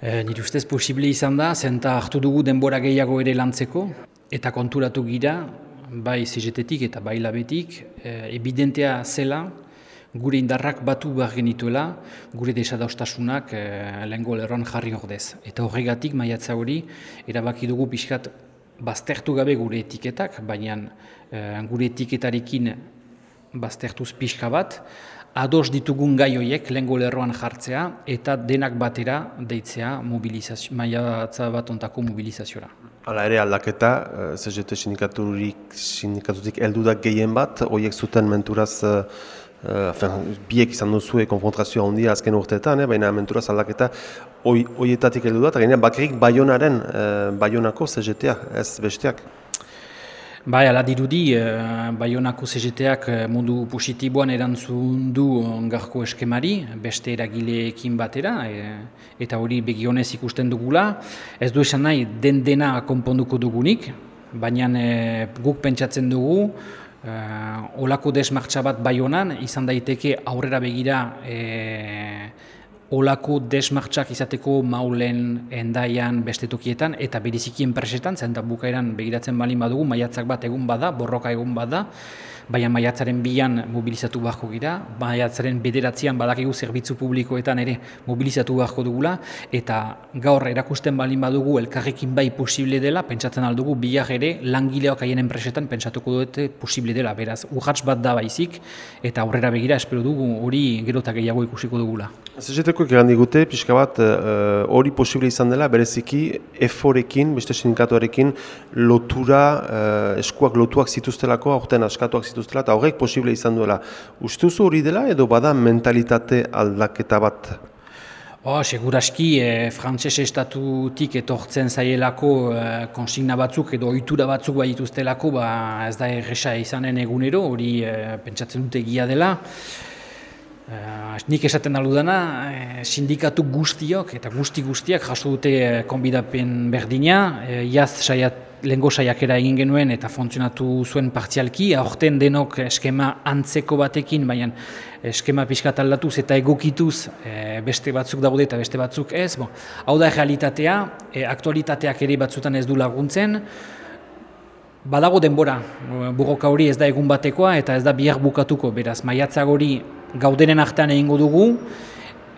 E, nire ustez posible izan da, zenta hartu dugu denbora gehiago ere lantzeko, eta konturatu gira, bai CGT-tik eta bai labetik, e, evidentea zela, gure indarrak batu behar genituela, gure desadostasunak e, lehenko lerroan jarri ordez. Eta horregatik maiatza hori, erabaki dugu pixkat baztertu gabe gure etiketak, baina e, gure etiketarekin baztertuz pixka bat, ados ditugun gai horiek lehenko lerroan jartzea eta denak batera deitzea mobilizazio, maiatza bat mobilizaziora. Hala ere aldaketa, CGT sindikatutik heldu da gehien bat, horiek zuten menturaz, uh, uh, biek izan duzue konfrontazioa handia azken urteetan, eh, baina menturaz aldaketa horietatik heldu da, eta bakarrik baionaren, baionako CGT-a, ez besteak. Bai, ala dirudi, uh, Bayonako CGT-ak eh, mundu positiboan erantzun du garko eskemari, beste eragileekin batera, e, eta hori begionez ikusten dugula. Ez du esan nahi, den dena konponduko dugunik, baina guk pentsatzen dugu, uh, olako desmartxa bat Bayonan, izan daiteke aurrera begira olako desmartxak izateko maulen endaian beste tokietan eta berizikien presetan, zen da bukaeran begiratzen balin badugu, maiatzak bat egun bada, borroka egun bada, baina maiatzaren bian mobilizatu beharko gira, maiatzaren bederatzean badakigu zerbitzu publikoetan ere mobilizatu beharko dugula, eta gaur erakusten balin badugu elkarrekin bai posible dela, pentsatzen aldugu biak ere langileok haien enpresetan pentsatuko dute posible dela, beraz, urratz bat da baizik, eta aurrera begira espero dugu hori gerotak gehiago ikusiko dugula. Zezeteko egan digute, pixka bat, eh, hori posible izan dela, bereziki, eforekin, beste sindikatuarekin, lotura, uh, eskuak lotuak zituztelako, aurten askatuak zituztelako, dituztela eta horrek posible izan duela. Ustuzu hori dela edo bada mentalitate aldaketa bat? Oh, seguraski, e, frantses estatutik etortzen zaielako e, konsigna batzuk edo ohitura batzuk bai dituztelako, ba, ez da erresa izanen egunero, hori e, pentsatzen dute egia dela. Uh, nik esaten aludana, uh, sindikatu guztiok eta guzti guztiak jaso dute uh, konbidapen berdina, uh, jaz saiat lehenko saiakera egin genuen eta funtzionatu zuen partzialki, aurten denok eskema antzeko batekin, baina eskema pixkat aldatuz eta egokituz e, beste batzuk daude eta beste batzuk ez. Bon, hau da realitatea, e, aktualitateak ere batzutan ez du laguntzen, badago denbora, burroka hori ez da egun batekoa eta ez da bihar bukatuko, beraz, maiatzak hori gaudenen artean egingo dugu,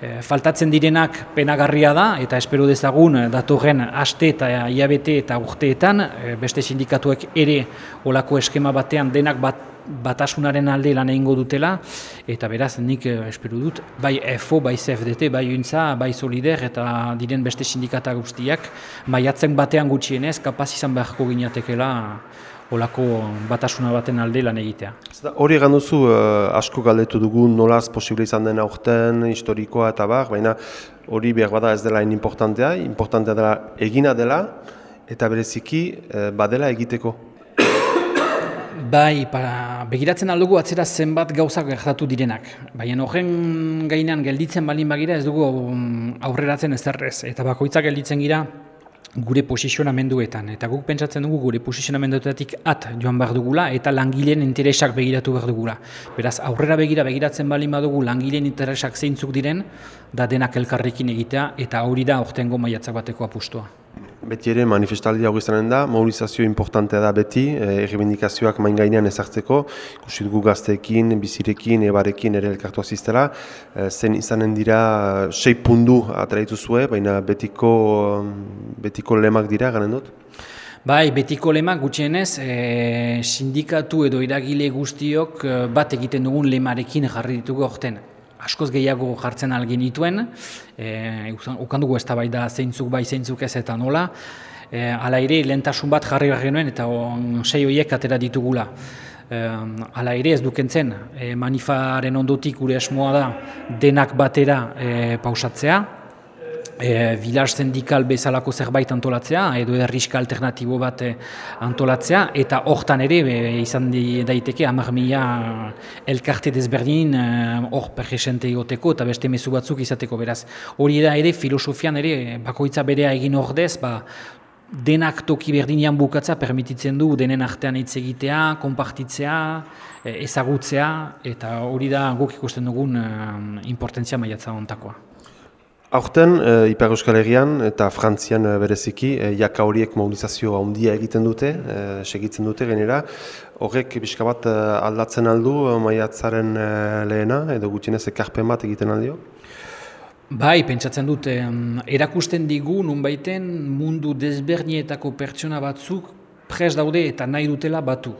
E, faltatzen direnak penagarria da eta espero dezagun e, datorren aste eta iabete eta urteetan e, beste sindikatuek ere olako eskema batean denak bat, batasunaren alde lan egingo dutela. Eta beraz nik espero dut bai FO, bai CFDT, bai UNTZA, bai Solider eta diren beste sindikata guztiak maiatzen batean gutxienez kapaz izan beharko ginatekela olako batasuna baten alde lan egitea. Hori egan duzu uh, asko galdetu dugu nolaz posible izan den aurten, historikoa eta bar, baina hori behar bada ez dela importantea, importantea dela egina dela eta bereziki uh, badela egiteko. Bai, para, begiratzen aldugu atzera zenbat gauzak gertatu direnak. Baina horren gainean gelditzen balin bagira ez dugu mm, aurreratzen ezerrez. Eta bakoitzak gelditzen gira gure posizionamenduetan. Eta guk pentsatzen dugu gure posizionamenduetatik at joan behar dugula eta langileen interesak begiratu behar dugula. Beraz, aurrera begira begiratzen balin badugu langileen interesak zeintzuk diren, da denak elkarrekin egitea eta hori da ortengo maiatzak bateko apustua. Beti ere manifestaldi hau izanen da, mobilizazio importantea da beti, eh, errebindikazioak main gainean ezartzeko, ikusi dugu gazteekin, bizirekin, ebarekin ere elkartu aziztela, eh, zen izanen dira eh, sei pundu atraitu zue, baina betiko, betiko lemak dira, garen dut? Bai, betiko lemak gutxienez, e, sindikatu edo iragile guztiok bat egiten dugun lemarekin jarri ditugu orten askoz gehiago jartzen algin dituen, e, ukan ez da bai da zeintzuk bai zeintzuk ez eta nola, e, ala ere lehentasun bat jarri behar genuen eta sei horiek atera ditugula. E, ala ere ez dukentzen, e, manifaren ondotik gure esmoa da denak batera e, pausatzea, e, bilar sindikal bezalako zerbait antolatzea, edo erriska alternatibo bat e, antolatzea, eta hortan ere izan di, daiteke hamar mila elkarte desberdin e, hor perresente egoteko eta beste mezu batzuk izateko beraz. Hori da ere filosofian ere bakoitza berea egin ordez, ba, denak toki berdinean bukatza permititzen du denen artean hitz egitea, konpartitzea, e, ezagutzea, eta hori da guk ikusten dugun e, importantzia maiatza ontakoa. Aurten, e, Ipar Euskal Herrian eta Frantzian e, bereziki, e, jaka horiek mobilizazio handia egiten dute, e, segitzen dute genera. Horrek pixka bat e, aldatzen aldu maiatzaren e, lehena, edo gutxienez ekarpen bat egiten aldio? Bai, pentsatzen dut, erakusten digu nunbaiten mundu desbernietako pertsona batzuk pres daude eta nahi dutela batu.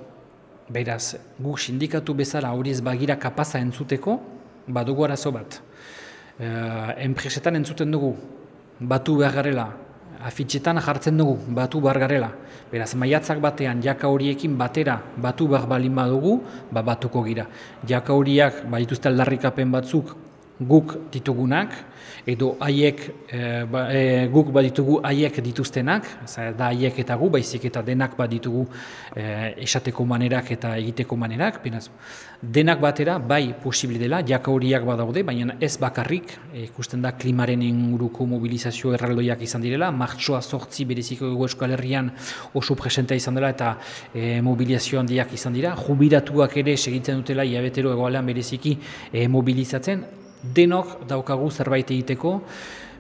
Beraz, guk sindikatu bezala hori ez bagira kapaza entzuteko, badugu arazo bat. E, enpresetan entzuten dugu, batu behar garela, afitxetan jartzen dugu, batu behar garela. Beraz, maiatzak batean, jaka horiekin batera batu behar balin badugu, ba, batuko gira. Jaka horiak, ba, dituzte aldarrikapen batzuk, guk ditugunak, edo haiek e, ba, e, guk baditugu haiek dituztenak, da haiek eta gu, baizik eta denak baditugu e, esateko manerak eta egiteko manerak, penaz, denak batera bai posibili dela, jaka horiak badaude, baina ez bakarrik, ikusten da klimaren inguruko mobilizazio erraldoiak izan direla, martxoa sortzi bereziko ego eskual herrian oso presenta izan dela eta e, mobilizazio handiak izan dira, jubiratuak ere segitzen dutela iabetero egoalean bereziki e, mobilizatzen, denok daukagu zerbait egiteko,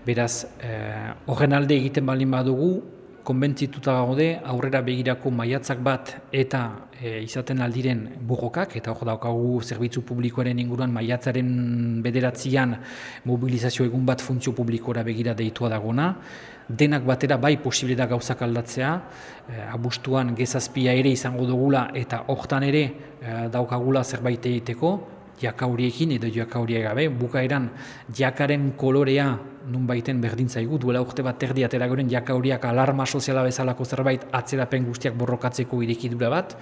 beraz, eh, horren alde egiten balin badugu, konbentzituta gaude aurrera begirako maiatzak bat eta e, izaten aldiren burrokak, eta hor daukagu zerbitzu publikoaren inguruan maiatzaren bederatzean mobilizazio egun bat funtzio publikora begira deitua dagona, denak batera bai posible da gauzak aldatzea, e, abustuan gezazpia ere izango dugula eta hortan ere e, daukagula zerbait egiteko, jakauriekin edo jakaurie gabe, bukaeran jakaren kolorea nun baiten berdintzaigu, duela urte bat terdi atera goren jakauriak alarma soziala bezalako zerbait atzerapen guztiak borrokatzeko irikidura bat,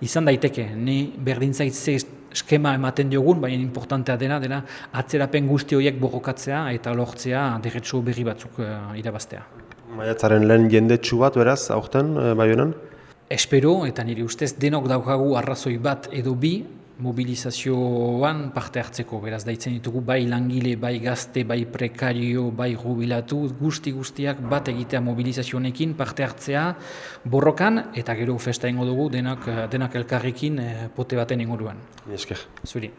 izan daiteke, ni berdintzait ze eskema ematen diogun, baina importantea dena, dena atzerapen guzti horiek borrokatzea eta lortzea derretxo berri batzuk uh, irabaztea. Maiatzaren lehen jendetsu bat, beraz, aurten, uh, bai honen? Espero, eta nire ustez, denok daukagu arrazoi bat edo bi, mobilizazioan parte hartzeko, beraz daitzen ditugu bai langile, bai gazte, bai prekario, bai jubilatu, guzti guztiak bat egitea mobilizazionekin parte hartzea borrokan eta gero festa ingo dugu denak, denak elkarrekin eh, pote baten inguruan. Esker. Zuri.